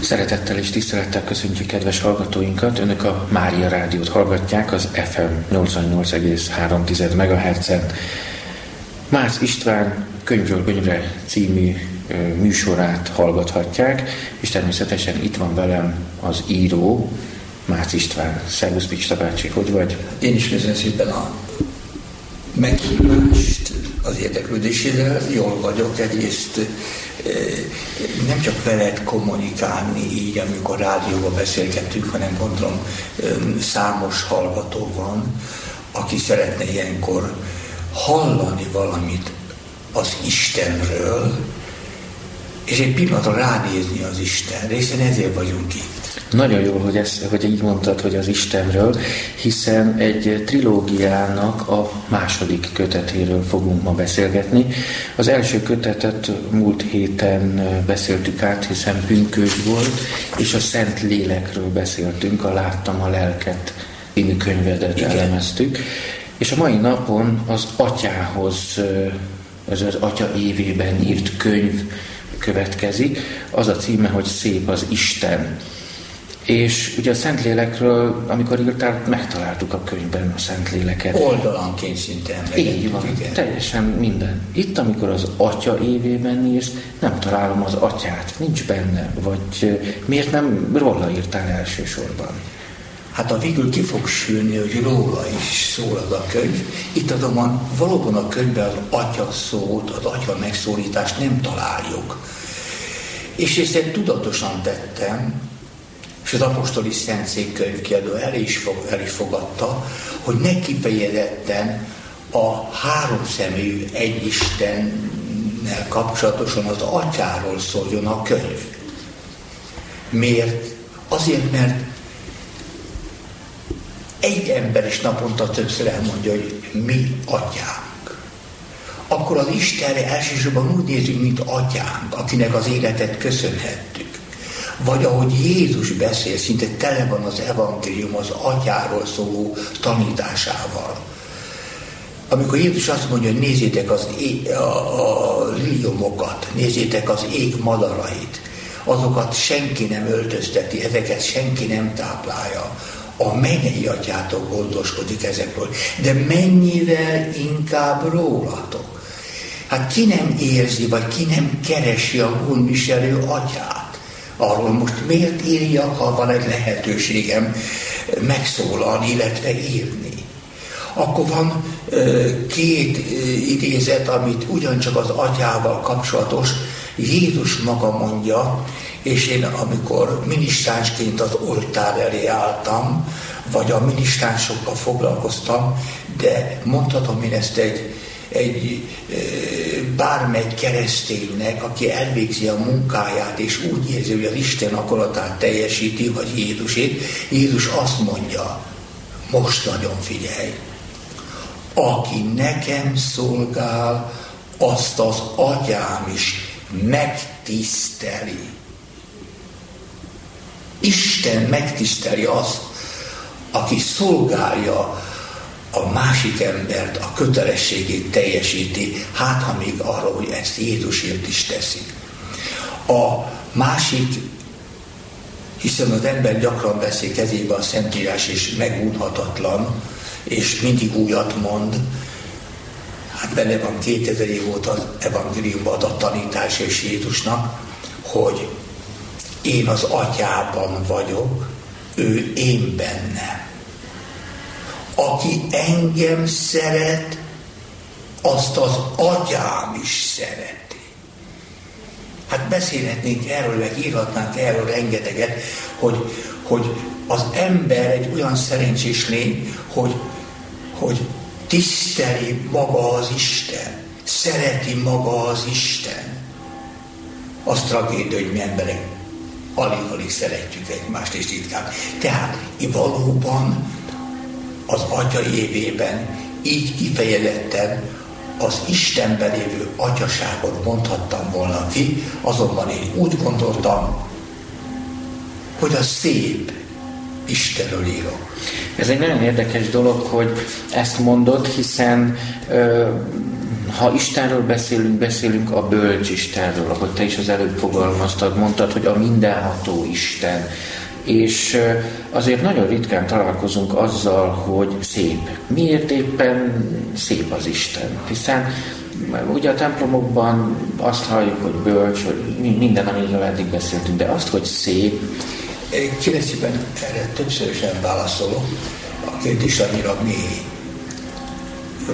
Szeretettel és tisztelettel köszöntjük kedves hallgatóinkat. Önök a Mária Rádiót hallgatják az FM 88,3 MHz-en. Mász István könyvről könyvre című műsorát hallgathatják, és természetesen itt van velem az író, Mász István. Szervusz Pista bácsi, hogy vagy? Én is köszönöm szépen a meghívást, az érdeklődésével, jól vagyok, egyrészt nem csak veled kommunikálni így, amikor rádióban beszélgetünk, hanem gondolom számos hallgató van, aki szeretne ilyenkor hallani valamit az Istenről, és egy pillanatra ránézni az Istenre, hiszen ezért vagyunk itt. Nagyon jó, hogy, ezt, hogy így mondtad, hogy az Istenről, hiszen egy trilógiának a második kötetéről fogunk ma beszélgetni. Az első kötetet múlt héten beszéltük át, hiszen pünkös volt, és a Szent Lélekről beszéltünk, a Láttam a Lelket című könyvedet Igen. elemeztük. És a mai napon az atyához, az az atya évében írt könyv következik. Az a címe, hogy Szép az Isten. És ugye a Szentlélekről, amikor írtál, megtaláltuk a könyvben a Szentléleket. Oldalanként szinte Így van, igen. teljesen minden. Itt, amikor az Atya évében írsz, nem találom az Atyát, nincs benne. Vagy miért nem róla írtál elsősorban? Hát a végül ki fog sülni, hogy róla is szól az a könyv. Itt azonban valóban a könyvben az atya szót, az atya megszólítást nem találjuk. És ezt tudatosan tettem, és az apostoli szentszék könyvkiadó el is, fog, el is fogadta, hogy ne kifejezetten a három személyű egy Istennel kapcsolatosan az atyáról szóljon a könyv. Miért? Azért, mert egy ember is naponta többször elmondja, hogy mi atyánk. Akkor az Istenre elsősorban úgy nézünk, mint atyánk, akinek az életet köszönhettük. Vagy ahogy Jézus beszél, szinte tele van az evangélium az atyáról szóló tanításával. Amikor Jézus azt mondja, hogy nézzétek az é- a, a liliomokat, nézzétek az ég madarait, azokat senki nem öltözteti, ezeket senki nem táplálja. A mennyei atyátok gondoskodik ezekről. De mennyivel inkább rólatok. Hát ki nem érzi, vagy ki nem keresi a gondviselő atyát? Arról most miért írjak, ha van egy lehetőségem megszólalni, illetve írni. Akkor van két idézet, amit ugyancsak az atyával kapcsolatos, Jézus maga mondja, és én amikor minisztránsként az oltár elé álltam, vagy a minisztránsokkal foglalkoztam, de mondhatom én ezt egy egy bármely kereszténynek, aki elvégzi a munkáját, és úgy érzi, hogy az Isten akaratát teljesíti, vagy Jézusét, Jézus azt mondja, most nagyon figyelj, aki nekem szolgál, azt az atyám is megtiszteli. Isten megtiszteli azt, aki szolgálja a másik embert, a kötelességét teljesíti, hát ha még arra, hogy ezt Jézusért is teszi. A másik, hiszen az ember gyakran veszi kezébe a Szentírás, és megúnhatatlan, és mindig újat mond, hát benne van 2000 év óta az evangéliumban a tanítás és Jézusnak, hogy én az atyában vagyok, ő én bennem aki engem szeret, azt az atyám is szereti. Hát beszélhetnénk erről, meg írhatnánk erről rengeteget, hogy, hogy az ember egy olyan szerencsés lény, hogy, hogy tiszteli maga az Isten, szereti maga az Isten. Az tragédia, hogy mi emberek alig-alig szeretjük egymást, és ritkán. Tehát valóban az Atya évében így kifejezetten az Istenben lévő atyaságot mondhattam volna ki, azonban én úgy gondoltam, hogy a szép Istenről írok. Ez egy nagyon érdekes dolog, hogy ezt mondod, hiszen ö, ha Istenről beszélünk, beszélünk a bölcs Istenről, ahogy te is az előbb fogalmaztad, mondtad, hogy a mindenható Isten. És azért nagyon ritkán találkozunk azzal, hogy szép. Miért éppen szép az Isten? Hiszen ugye a templomokban azt halljuk, hogy bölcs, hogy minden, amiről eddig beszéltünk, de azt, hogy szép. Kérdezőben erre többszörösen válaszolok. A kérdés annyira mély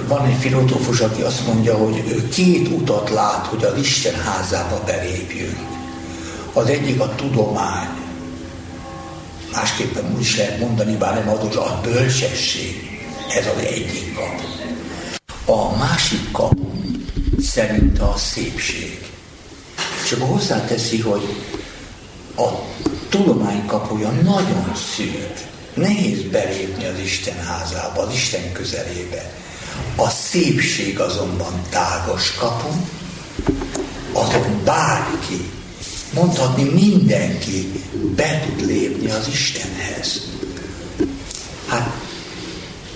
van egy filozófus, aki azt mondja, hogy ő két utat lát, hogy az Isten házába belépjünk. Az egyik a tudomány, másképpen úgy is lehet mondani, bár nem adott, a bölcsesség. Ez az egyik kapu. A másik kapu szerint a szépség. És akkor hozzáteszi, hogy a tudomány kapuja nagyon szűk. Nehéz belépni az Isten házába, az Isten közelébe. A szépség azonban tágas kapu, azon bárki, mondhatni mindenki be tud lépni az Istenhez. Hát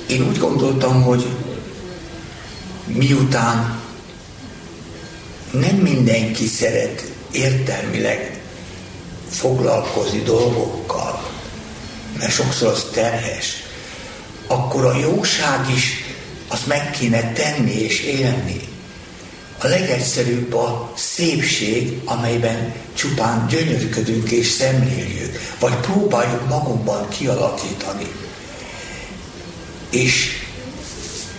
én úgy gondoltam, hogy miután nem mindenki szeret értelmileg foglalkozni dolgokkal, mert sokszor az terhes, akkor a jóság is azt meg kéne tenni és élni. A legegyszerűbb a szépség, amelyben csupán gyönyörködünk és szemléljük, vagy próbáljuk magunkban kialakítani. És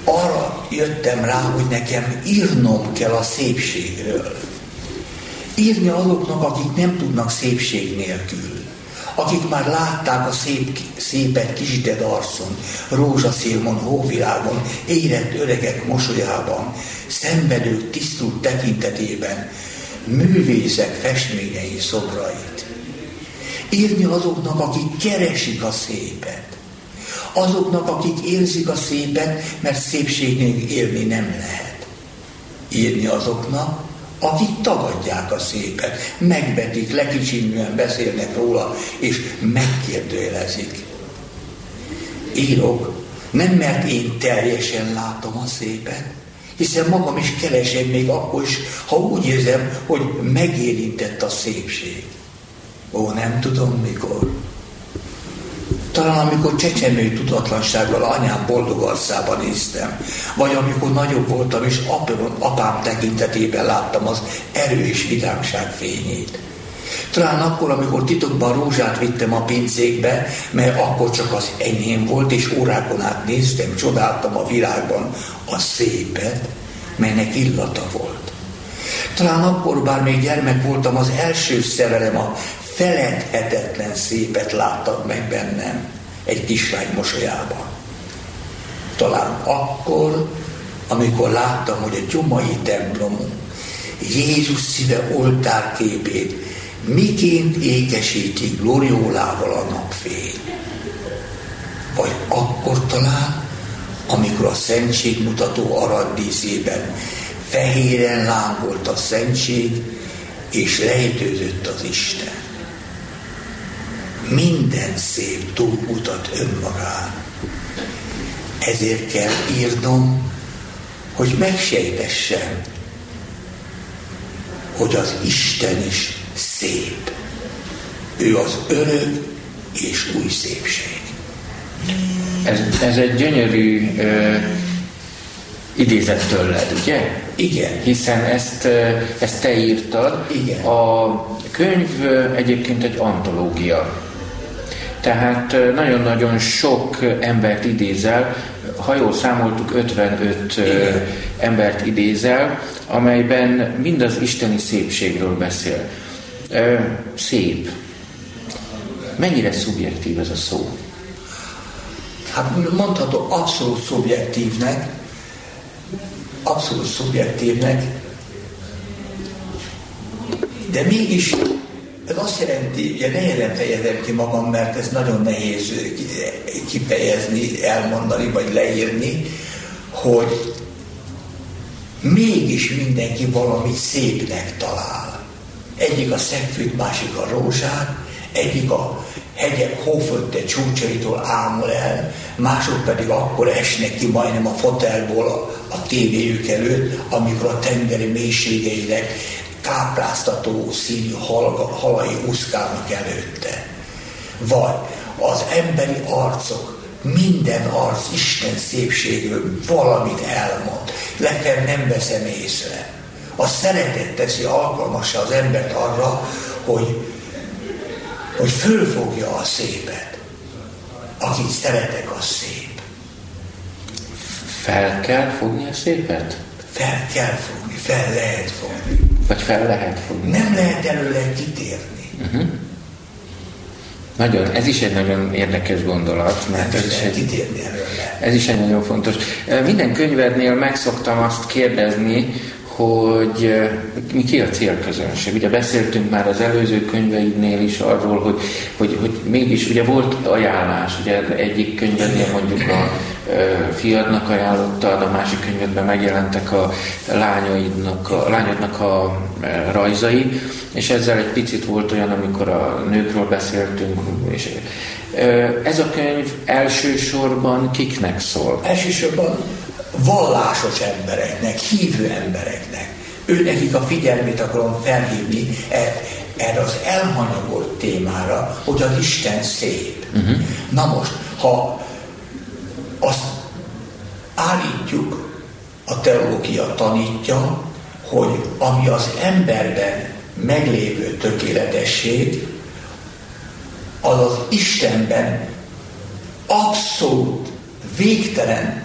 arra jöttem rá, hogy nekem írnom kell a szépségről. Írni azoknak, akik nem tudnak szépség nélkül akik már látták a szép, szépet kisded arcon, rózsaszilmon, hóvilágon, érett öregek mosolyában, szenvedők tisztult tekintetében, művészek festményei szobrait. Írni azoknak, akik keresik a szépet. Azoknak, akik érzik a szépet, mert szépségnél élni nem lehet. Írni azoknak, akik tagadják a szépet, megvetik, lekicsinően beszélnek róla, és megkérdőjelezik. Írok, nem mert én teljesen látom a szépet, hiszen magam is keresem még akkor is, ha úgy érzem, hogy megérintett a szépség. Ó, nem tudom mikor. Talán amikor csecsemő tudatlansággal anyám boldog arcába néztem, vagy amikor nagyobb voltam, és apám, apám tekintetében láttam az erő és vidámság fényét. Talán akkor, amikor titokban rózsát vittem a pincékbe, mert akkor csak az enyém volt, és órákon át néztem, csodáltam a világban a szépet, melynek illata volt. Talán akkor, bár még gyermek voltam, az első szerelem a feledhetetlen szépet láttad meg bennem egy kislány mosolyában. Talán akkor, amikor láttam, hogy a gyomai templomunk Jézus szíve oltárképét miként ékesíti gloriólával a napfény. Vagy akkor talán, amikor a szentségmutató araddíszében fehéren lángolt a szentség, és rejtőzött az Isten minden szép túlmutat önmagán. Ezért kell írnom, hogy megsejtessem, hogy az Isten is szép. Ő az örök és új szépség. Ez, ez egy gyönyörű ö, idézet tőled, ugye? Igen. Hiszen ezt, ezt te írtad. Igen. A könyv egyébként egy antológia tehát nagyon-nagyon sok embert idézel, ha jól számoltuk, 55 Igen. embert idézel, amelyben mind az isteni szépségről beszél. Szép. Mennyire szubjektív ez a szó? Hát mondható abszolút szubjektívnek, abszolút szubjektívnek, de mégis ez azt jelenti, ugye nehezen fejezem ki magam, mert ez nagyon nehéz kifejezni, elmondani vagy leírni, hogy mégis mindenki valamit szépnek talál. Egyik a szegfűt, másik a rózsát, egyik a hegyek hófötte csúcsaitól ámul el, mások pedig akkor esnek ki majdnem a fotelból a, a tévéjük előtt, amikor a tengeri mélységeinek kápráztató színű hal, halai úszkálnak előtte. Vagy az emberi arcok, minden arc Isten szépségről valamit elmond, legfeljebb nem veszem észre. A szeretet teszi alkalmasra az embert arra, hogy, hogy fölfogja a szépet. Akit szeretek, az szép. Fel kell fogni a szépet? Fel kell fogni, fel lehet fogni. Vagy fel lehet fogni? Nem lehet előle kitérni. Uh-huh. Nagyon, ez is egy nagyon érdekes gondolat, mert ez is, egy, ez is egy nagyon fontos. Minden könyvednél megszoktam azt kérdezni, hogy mi ki a célközönség. Ugye beszéltünk már az előző könyveidnél is arról, hogy, hogy, hogy mégis ugye volt ajánlás, ugye egyik könyvednél mondjuk a fiadnak ajánlottad, a másik könyvedben megjelentek a lányaidnak, a lányodnak a rajzai, és ezzel egy picit volt olyan, amikor a nőkről beszéltünk, és ez a könyv elsősorban kiknek szól? Elsősorban vallásos embereknek, hívő embereknek. Ő nekik a figyelmét akarom felhívni e, erre az elhanyagolt témára, hogy az Isten szép. Uh-huh. Na most, ha azt állítjuk, a teológia tanítja, hogy ami az emberben meglévő tökéletesség, az az Istenben abszolút végtelen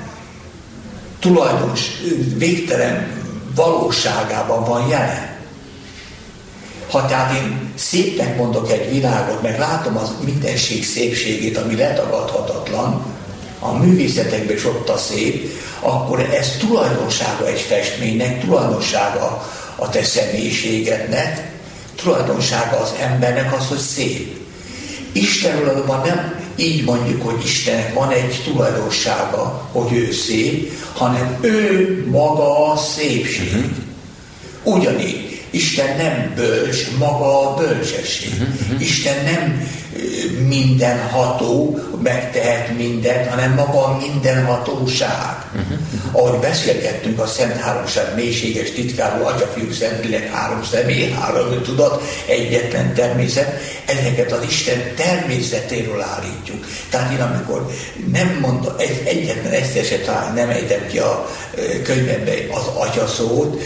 tulajdonos, végtelen valóságában van jelen. Ha tehát én szépnek mondok egy világot, meg látom az mindenség szépségét, ami letagadhatatlan, a művészetekben is ott a szép, akkor ez tulajdonsága egy festménynek, tulajdonsága a te személyiségednek, tulajdonsága az embernek az, hogy szép. Istenről nem így mondjuk, hogy Istennek van egy tulajdonsága, hogy ő szép, hanem ő maga a szépség. Uh-huh. Ugyanígy Isten nem bölcs, maga a bölcsesség. Uh-huh. Isten nem mindenható, megtehet mindent, hanem maga a mindenhatóság. Uh-huh. Ahogy beszélgettünk a Szent Háromság mélységes titkáról, Atya, Fiú, Szentlélek, három személy, három tudat, egyetlen természet, ezeket az Isten természetéről állítjuk. Tehát én amikor nem mondom, egy, egyetlen egyszer se talán nem ejtem ki a könyvembe az Atya szót,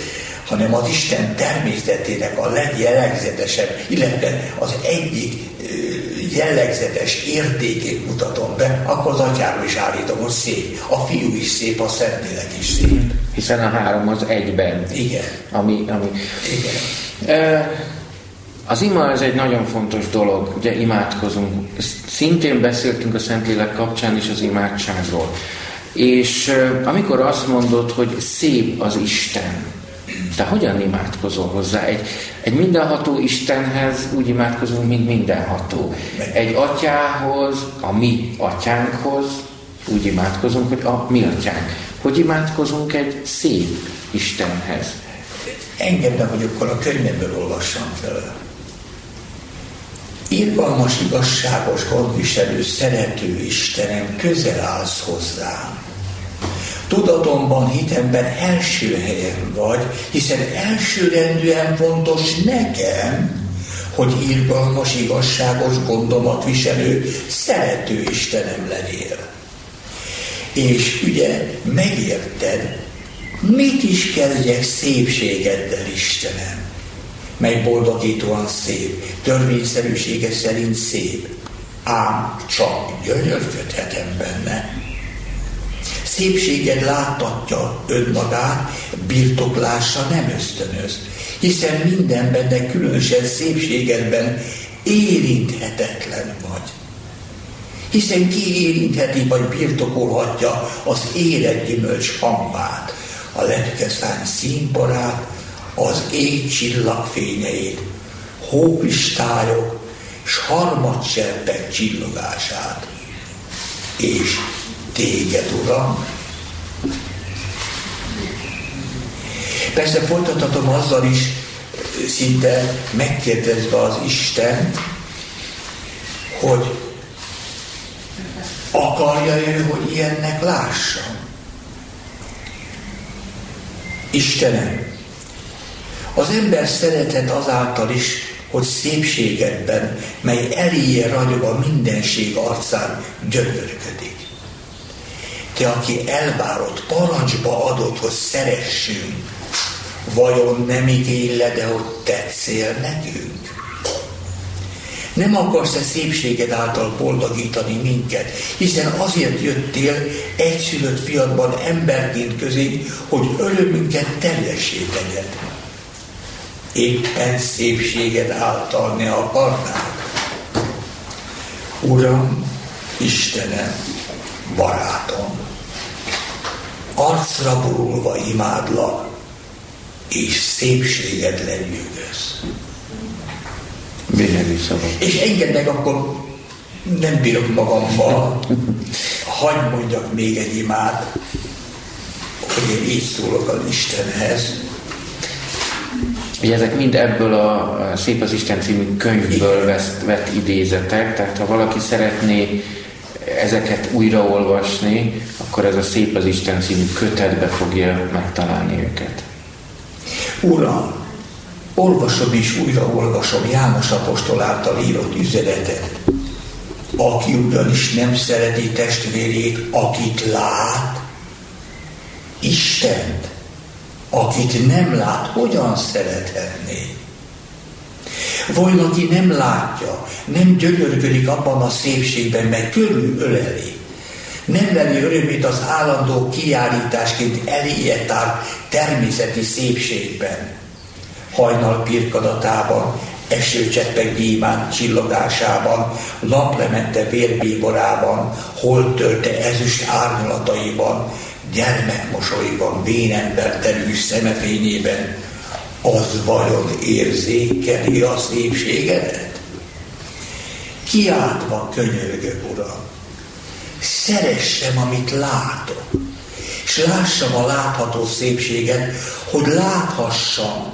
hanem az Isten természetének a legjellegzetesebb, illetve az egyik jellegzetes értékét mutatom be, akkor az atyáról is állítom, hogy szép. A fiú is szép, a Szentlélek is szép. Hiszen a három az egyben. Igen. Ami, ami... Igen. Az ima ez egy nagyon fontos dolog, ugye imádkozunk. Szintén beszéltünk a Szentlélek kapcsán is az imádságról. És amikor azt mondod, hogy szép az Isten, te hogyan imádkozol hozzá? Egy, egy mindenható Istenhez úgy imádkozunk, mint mindenható. Egy atyához, a mi atyánkhoz úgy imádkozunk, hogy a mi atyánk. Hogy imádkozunk egy szép Istenhez? Engedd meg, hogy akkor a könyvemből olvassam fel. Irgalmas, igazságos, gondviselő, szerető Istenem, közel állsz hozzám tudatomban, hitemben első helyen vagy, hiszen elsőrendűen fontos nekem, hogy irgalmas, igazságos, gondomat viselő, szerető Istenem legyél. És ugye megérted, mit is kezdjek szépségeddel, Istenem, mely boldogítóan szép, törvényszerűsége szerint szép, ám csak gyönyörködhetem benne szépséged láttatja önmagát, birtoklása nem ösztönöz, hiszen mindenben, de különösen szépségedben érinthetetlen vagy. Hiszen ki érintheti vagy birtokolhatja az életgyümölcs hangvát, a lepkeszán színparát, az ég csillagfényeit, hókristályok, s harmadcserpek csillogását. És téged, Uram. Persze folytathatom azzal is, szinte megkérdezve az Istent, hogy akarja ő, hogy ilyennek lássam. Istenem, az ember szeretet azáltal is, hogy szépségedben, mely eléje ragyog a mindenség arcán, gyönyörködik. Te, aki elvárott, parancsba adott, hogy szeressünk, vajon nem igényled-e, hogy tetszél nekünk? Nem akarsz-e szépséged által boldogítani minket, hiszen azért jöttél egyszülött fiatban emberként közé, hogy örömünket teljesé tegyed. Éppen szépséged által ne akarnák. Uram, Istenem, barátom, arcra borulva imádlak, és szépséged lenyűgöz. Szavak. És engedd meg, akkor nem bírok magammal, hagyd mondjak még egy imád, hogy én így szólok az Istenhez. Ugye ezek mind ebből a Szép az Isten című könyvből vesz, vett idézetek, tehát ha valaki szeretné ezeket újraolvasni, akkor ez a Szép az Isten című kötetbe fogja megtalálni őket. Uram, olvasom és újra olvasom János apostol által írott üzenetet, aki ugyanis nem szereti testvérét, akit lát, Istent, akit nem lát, hogyan szerethetné? Vagy aki nem látja, nem gyönyörködik abban a szépségben, meg körülöleli, nem veli örömét az állandó kiállításként eléje természeti szépségben, hajnal pirkadatában, esőcseppek gyémánt csillogásában, naplemente vérbíborában, holtölte ezüst árnyalataiban, gyermekmosolyban, vénember terű szemefényében, az vajon érzékeli a szépségedet? Kiáltva könyörgök, Uram, szeressem, amit látok, és lássam a látható szépséget, hogy láthassam,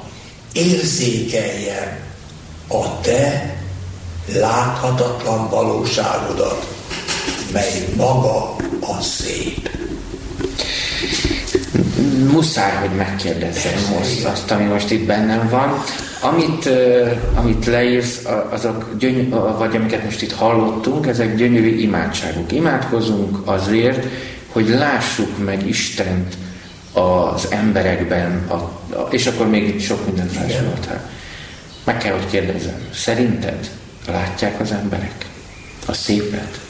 érzékeljem a te láthatatlan valóságodat, mely maga a szép. Muszáj, hogy megkérdezzem most azt, ami most itt bennem van. Amit, uh, amit leírsz, azok gyöny- vagy amiket most itt hallottunk, ezek gyönyörű imádságok. Imádkozunk azért, hogy lássuk meg Istent az emberekben, a, a, és akkor még sok mindent felsoroltál. Meg kell, hogy kérdezem, szerinted látják az emberek a szépet?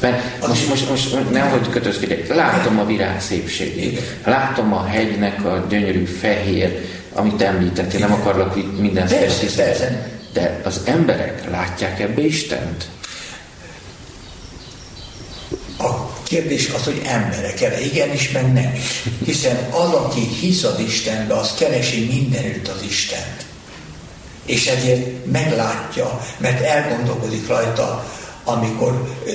Mert most, most, most nem, hogy kötözkedjek, látom a virág szépségét, látom a hegynek a gyönyörű fehér, amit említettél, nem akarlak minden persze, de az emberek látják ebbe Istent? A kérdés az, hogy emberek erre. Igenis, meg nem is. Hiszen az, aki hisz az Istenbe, az keresi mindenütt az Istent. És ezért meglátja, mert elgondolkodik rajta, amikor ö,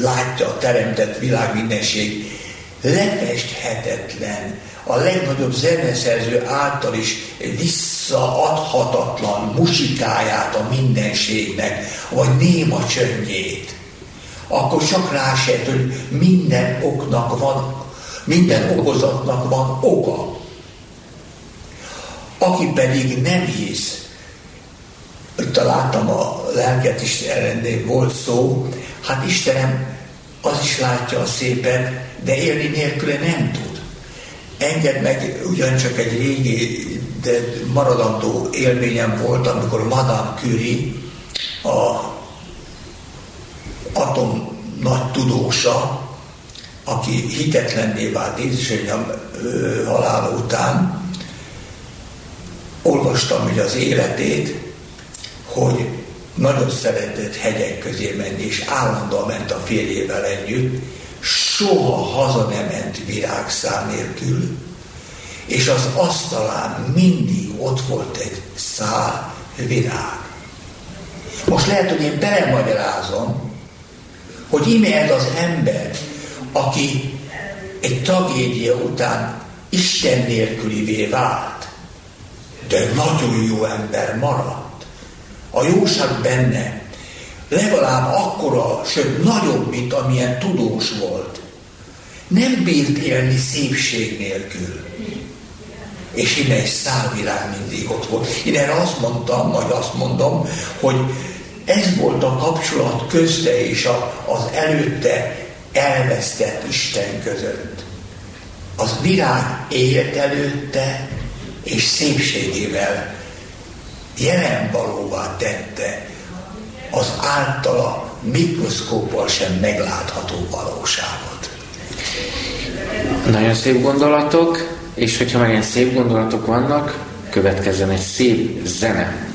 látja a teremtett világ mindenség lefesthetetlen, a legnagyobb zeneszerző által is visszaadhatatlan musikáját a mindenségnek, vagy néma csöndjét akkor csak rásejt, hogy minden oknak van, minden okozatnak van oka. Aki pedig nem hisz, itt találtam a lelket is, erre volt szó, hát Istenem az is látja a szépet, de élni nélküle nem tud. Engedd meg, ugyancsak egy régi, de maradandó élményem volt, amikor Madame Curie, a atom nagy tudósa, aki hitetlenné vált édesanyám halála után, olvastam hogy az életét, hogy nagyon szeretett hegyek közé menni, és állandóan ment a férjével együtt, soha haza nem ment virágszár nélkül, és az asztalán mindig ott volt egy szál virág. Most lehet, hogy én belemagyarázom, hogy ime az ember, aki egy tragédia után Isten nélkülivé vált, de nagyon jó ember maradt. A jóság benne legalább akkora, sőt nagyobb, mint amilyen tudós volt. Nem bírt élni szépség nélkül. És ide egy szálvirág mindig ott volt. Én erre azt mondtam, vagy azt mondom, hogy ez volt a kapcsolat közte és a, az előtte elvesztett Isten között. Az virág élt előtte, és szépségével jelen valóvá tette az általa mikroszkóppal sem meglátható valóságot. Nagyon szép gondolatok, és hogyha már ilyen szép gondolatok vannak, következzen egy szép zene.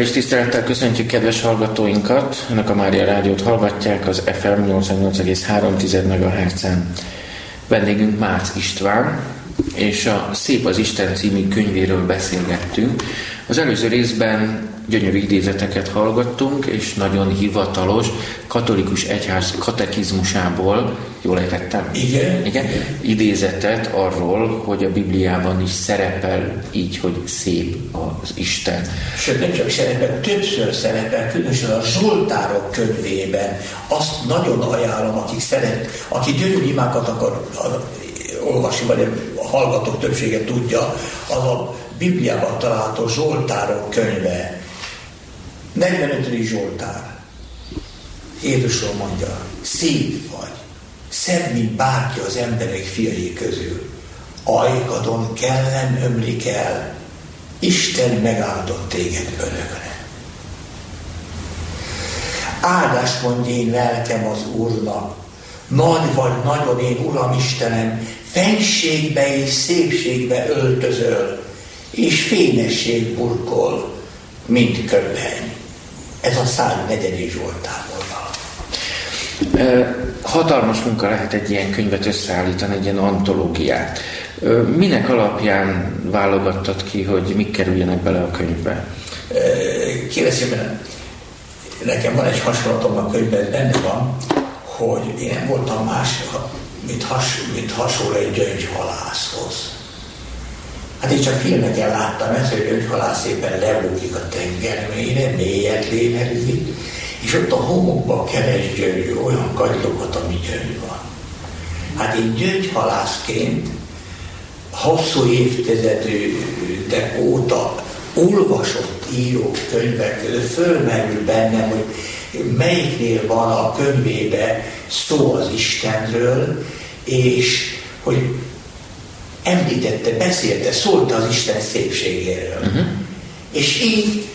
Szeretettel és tisztelettel köszöntjük kedves hallgatóinkat. Önök a Mária Rádiót hallgatják az FM 88,3 MHz-en. Vendégünk Márc István, és a Szép az Isten című könyvéről beszélgettünk. Az előző részben gyönyörű idézeteket hallgattunk, és nagyon hivatalos katolikus egyház katekizmusából, jól értettem? Igen. Igen. Idézetet arról, hogy a Bibliában is szerepel így, hogy szép az Isten. Sőt, nem csak szerepel, többször szerepel, különösen a Zsoltárok könyvében. Azt nagyon ajánlom, akik szeret, aki gyönyörű imákat akar olvasni, vagy a hallgatók többsége tudja, az a Bibliában található Zsoltárok könyve. 45. Zsoltár. Jézusról mondja, szép vagy, szebb, mint bárki az emberek fiai közül. Ajkadon kellen ömlik el, Isten megáldott téged örökre. Áldás mondja én lelkem az Úrnak, nagy vagy nagyon én, Uram Istenem, fenségbe és szépségbe öltözöl, és fényesség burkol, mint köpeny. Ez a 104. Zsoltából Hatalmas munka lehet egy ilyen könyvet összeállítani, egy ilyen antológiát. Minek alapján válogattad ki, hogy mik kerüljenek bele a könyvbe? Kérdezem, nekem van egy hasonlatom a könyvben, benne van, hogy én nem voltam más, mint, has, mint hasonló egy gyöngyhalászhoz. Hát én csak filmeken láttam ezt, hogy gyöngyhalász szépen lebukik a tenger mélyre, mélyet lélegzik, és ott a homokba keres gyöngy, olyan kagylokat, ami gyöngy van. Hát én gyöngyhalászként hosszú évtizedek óta olvasott író könyvek között fölmerül bennem, hogy melyiknél van a könyvébe szó az Istenről, és hogy említette, beszélte, szólta az Isten szépségéről. Uh-huh. És így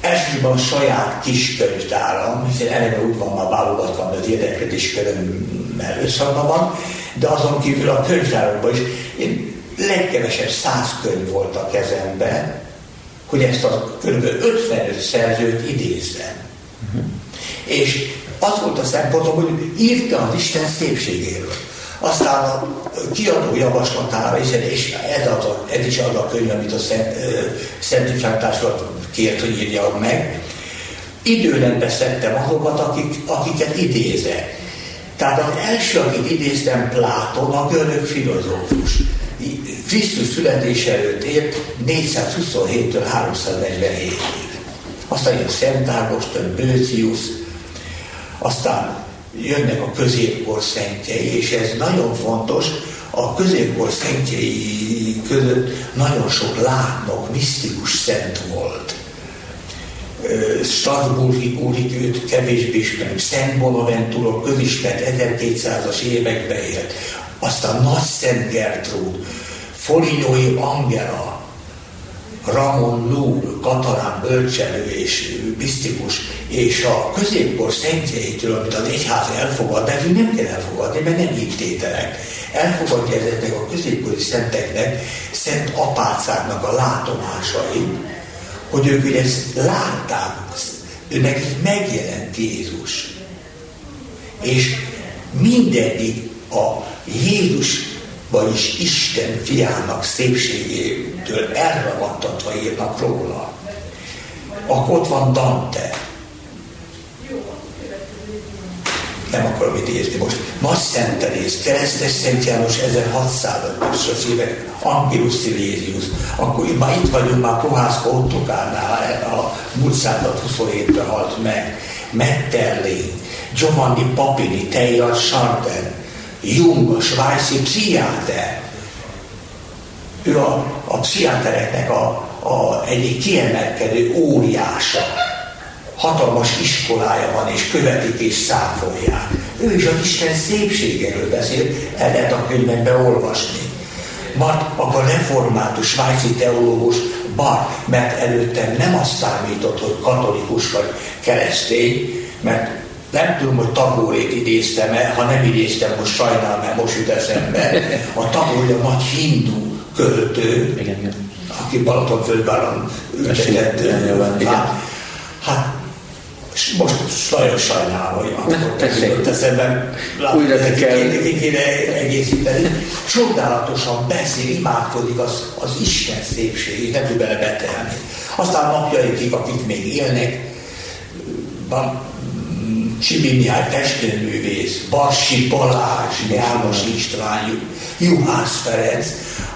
elsősorban saját kis könyvtáram, hiszen eleve úgy van már válogatva, mert az érdeklődés körömmel összhangban van, de azon kívül a könyvtárokban is én legkevesebb száz könyv volt a kezemben, hogy ezt a kb. 55 szerzőt idézzem. Uh-huh. És az volt a szempontom, hogy írta az Isten szépségéről. Aztán a kiadó javaslatára, hiszen és ez, az a, ez is az a könyv, amit a Szent, Szent kért, hogy írja meg. Időrendbe szedtem azokat, akik, akiket idézek. Tehát az első, akit idéztem, Pláton, a görög filozófus. Krisztus születése előtt ért 427-től 347 év. Aztán jön Szent Ágoston, Bőcius, aztán jönnek a középkor szentjei, és ez nagyon fontos, a középkor szentjei között nagyon sok látnok, misztikus szent volt. Strasburgi úrik őt kevésbé ismerünk, Szent Bonaventura közismert 1200-as évekbe élt, aztán Nagy Szent Gertrúd, Folinyói Angela, Ramon Lúl, katalán bölcselő és misztikus, és a középkor szentjeitől, amit az egyház elfogad, de nem kell elfogadni, mert nem hittételek. Elfogadja ezeknek a középkori szenteknek, szent apácáknak a látomásait, hogy ők ugye ezt látták, őnek így megjelent Jézus. És mindeddig a Jézus vagyis Isten fiának szépségétől elragadtatva írnak róla. Akkor ott van Dante. Nem akarom idézni most. Nagy Szent Terész, Keresztes Szent János 1600-as évek, Angelus Silesius, akkor már itt vagyunk, már Prohászka Ottokárnál, a múlt század 27-ben halt meg, Metterling, Giovanni Papini, Teilhard Chardin, Jung, a svájci pszichiáter. Ő a, a pszichiátereknek a, a egyik kiemelkedő óriása. Hatalmas iskolája van, és követik és száfolják. Ő is az Isten szépségéről beszél, el lehet a könyvekben olvasni. Majd a református svájci teológus Bar, mert előtte nem azt számított, hogy katolikus vagy keresztény, mert nem tudom, hogy Tagórét idéztem-e, ha nem idéztem, most sajnálom, mert most jut eszembe. A Tagóri a nagy hindu költő, aki Balatonföldváron ültetett Hát most nagyon sajnálom, hogy akkor jutott eszembe, újra te kell. Ki kéne egészíteni. Csodálatosan beszél, imádkozik az, az Isten szépségét, nem tud bele betelni. Aztán napjaikig, akik még élnek, van Csibi Mihály festőművész, Barsi Balázs, János István, Juhász Ferenc,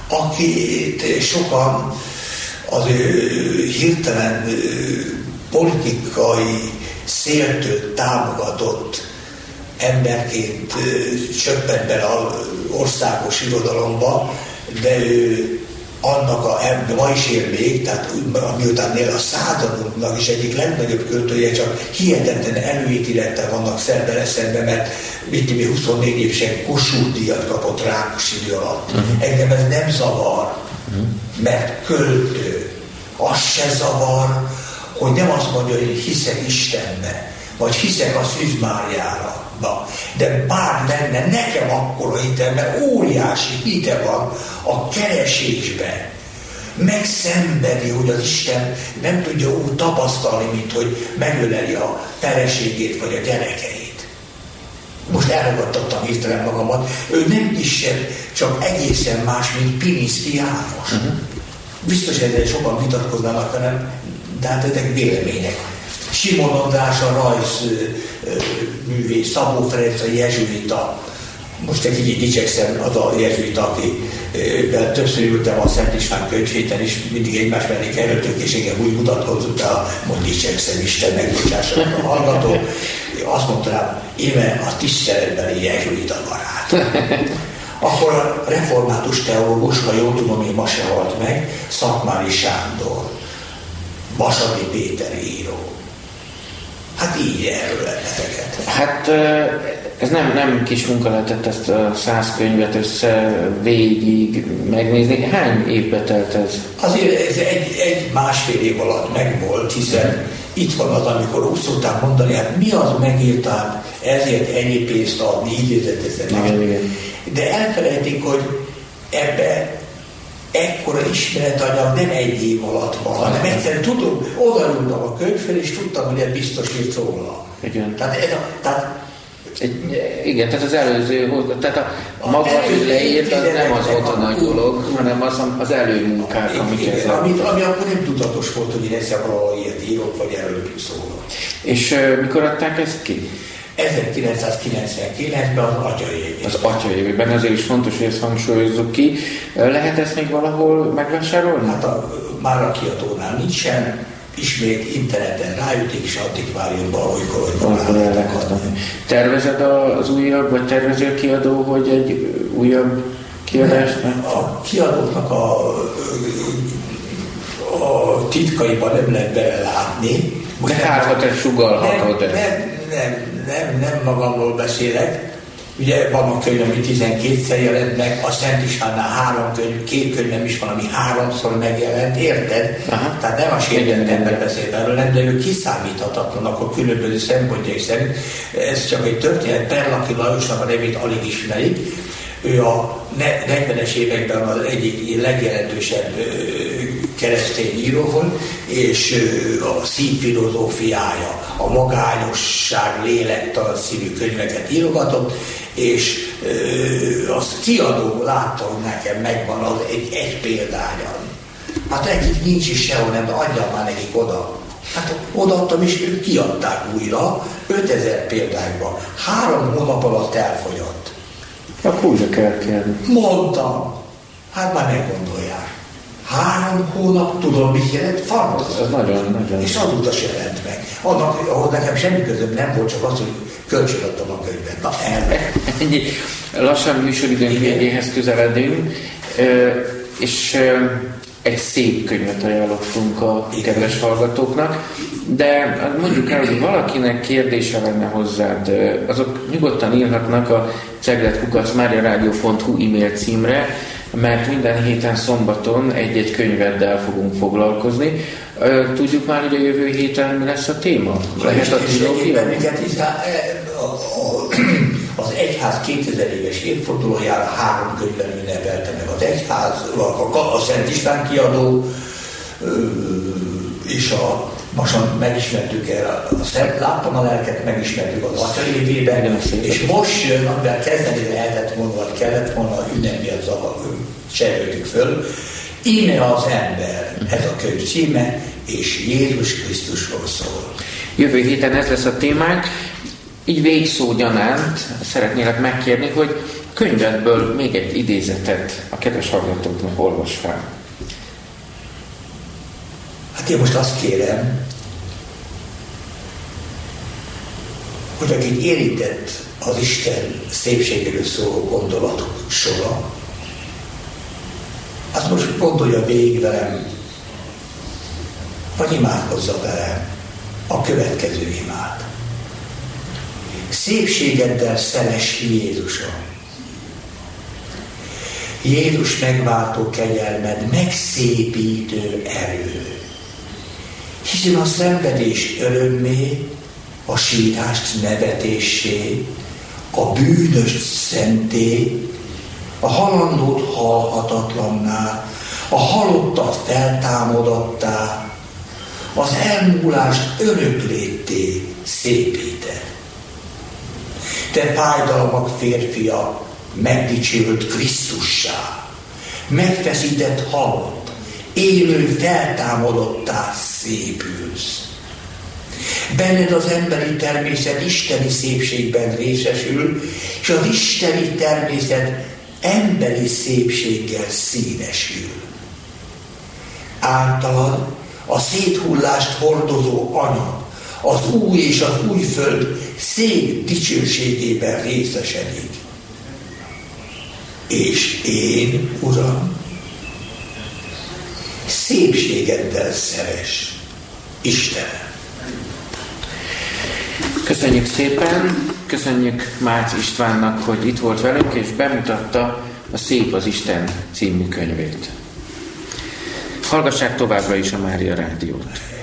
akit sokan az ő hirtelen politikai széltől támogatott emberként csöppent bele az országos irodalomba, de ő annak a, ma is él még, tehát miután a századunknak is egyik legnagyobb költője, csak hihetetlen előítélettel vannak szembe leszembe, mert mit mi 24 évesen Kossuth díjat kapott Rákos idő alatt. Uh-huh. Engem ez nem zavar, uh-huh. mert költő. Az se zavar, hogy nem azt mondja, hogy hiszek Istenbe, vagy hiszek a Szűz Máriára, de bár lenne nekem akkor hitem, mert óriási hite van a keresésben. Megszenvedi, hogy az Isten nem tudja úgy tapasztalni, mint hogy megöleli a feleségét vagy a gyerekeit. Most elragadtattam hirtelen magamat. Ő nem kisebb, csak egészen más, mint Piniszti János. Uh-huh. Biztos ezzel sokan vitatkoznának velem, de hát ezek vélemények. Simon András a rajz művész, Szabó Ferenc a jezsuita, most egy kicsit dicsekszem, az a jezsuita, akivel többször ültem a Szent István könyvhéten, és mindig egymás mellé kerültünk, és engem úgy mutatkozott hogy dicsekszem, Isten megbocsássanak a hallgató. Azt mondta rám, éve a tiszteletbeli jezsuita barát. Akkor a református teológus, ha jól tudom, én ma se halt meg, Szakmári Sándor, Vasadi Péter író. Hát így erről. Hát ez nem, nem kis munka lehetett ezt a száz könyvet össze végig megnézni. Hány évbe telt ez? Azért ez egy, egy másfél év alatt megvolt, hiszen itt van az, amikor úgy szokták mondani, hát mi az megírtál, ezért ennyi pénzt adni, idézett ezen. De elfelejtik, hogy ebbe ekkora ismeretanyag nem egy év alatt van, hanem egyszerűen tudom, oda a könyvfel, és tudtam, hogy ez biztos írt róla. Igen. Tehát, ez a, tehát egy, igen, tehát az előző, tehát a, a maga, hogy leírt, az nem az volt a nagy dolog, hanem az, az előmunkák, amik igen, ezzel... Ami, ami akkor nem tudatos volt, hogy én ezzel valahol ilyet írok, vagy erről szólok. És uh, mikor adták ezt ki? 1999-ben az atyaévében. Az atyaévében, ezért is fontos, hogy ezt hangsúlyozzuk ki. Lehet ezt még valahol megvásárolni? Hát a, már a kiadónál nincsen, ismét interneten rájutik, és antikváriumban olykor, hogy lehet adni. Tervezed az újabb, vagy tervezi a kiadó, hogy egy újabb kiadást? Nem, a kiadóknak a, a titkaiban nem lehet belelátni. De hát, ha te sugalhatod. Nem, nem, nem, nem, nem magamról beszélek. Ugye van a könyv, ami 12-szer jelent meg, a Szent Istvánnál három könyv, két könyv nem is van, ami háromszor megjelent, érted? Aha. Tehát nem a sérült ember beszél belőle, de ő kiszámíthatatlan, akkor különböző szempontjai szerint. Ez csak egy történet, Perlaki Lajosnak a nevét alig ismerik. Ő a 40-es években az egyik legjelentősebb keresztény író volt, és a szívfilozófiája, a magányosság lélektan szívű könyveket írogatott, és azt kiadó látta, hogy nekem megvan az egy, egy példánya. Hát nekik nincs is sehol, nem, adjam már nekik oda. Hát odaadtam, és ők kiadták újra, 5000 példányban. Három hónap alatt elfogyott. Akkor újra kell kérni. Mondtam. Hát már meggondolják. Három hónap, tudom, mit jelent? Fantasztikus. Ez nagyon, nagyon. És azóta se jelent meg. Annak, ahol nekem semmi közöm nem volt, csak az, hogy kölcsönadtam a könyvet. Na, Ennyi. Lassan műsoridőnk végéhez közeledünk, és egy szép könyvet ajánlottunk a kedves hallgatóknak, de mondjuk el, hogy valakinek kérdése lenne hozzád, azok nyugodtan írhatnak a cegletkukacmáriarádió.hu e-mail címre, mert minden héten szombaton egy-egy könyveddel fogunk foglalkozni. Tudjuk már, hogy a jövő héten mi lesz a téma? Lehet a trilógia? Az egyház 2000 éves évfordulójára három könyvben ünnepelte meg az egyház, a, a Szent István kiadó, és a most megismertük el a szent, láttam a lelket, megismertük az Atya évében, és most jön, amivel kezdeni lehetett volna, vagy kellett volna, ünnep miatt cseréltük föl, Íme az ember, ez a könyv címe, és Jézus Krisztusról szól. Jövő héten ez lesz a témánk. Így végszó gyanánt szeretnélek megkérni, hogy könyvedből még egy idézetet a kedves hallgatóknak olvas fel. Hát én most azt kérem, hogy akit érintett az Isten szépségéről szóló gondolatok sora, azt most gondolja végig velem, vagy imádkozza velem a következő imád. Szépségeddel szeles Jézusom. Jézus megváltó kegyelmed, megszépítő erő. Hiszen a szenvedés örömmé, a sírást nevetésé, a bűnös szenté, a halandót halhatatlanná, a halottat feltámadottá, az elmúlást öröklétté szépített. Te fájdalmak férfia, megdicsült Krisztussá, megfeszített halott, élő feltámadottá szépülsz. Benned az emberi természet isteni szépségben részesül, és az isteni természet emberi szépséggel színesül. Általad a széthullást hordozó anyag, az új és az új föld szép dicsőségében részesedik. És én, Uram, szépségeddel szeres, Istenem. Köszönjük szépen, köszönjük Mácz Istvánnak, hogy itt volt velünk, és bemutatta a Szép az Isten című könyvét. Hallgassák továbbra is a Mária Rádiót.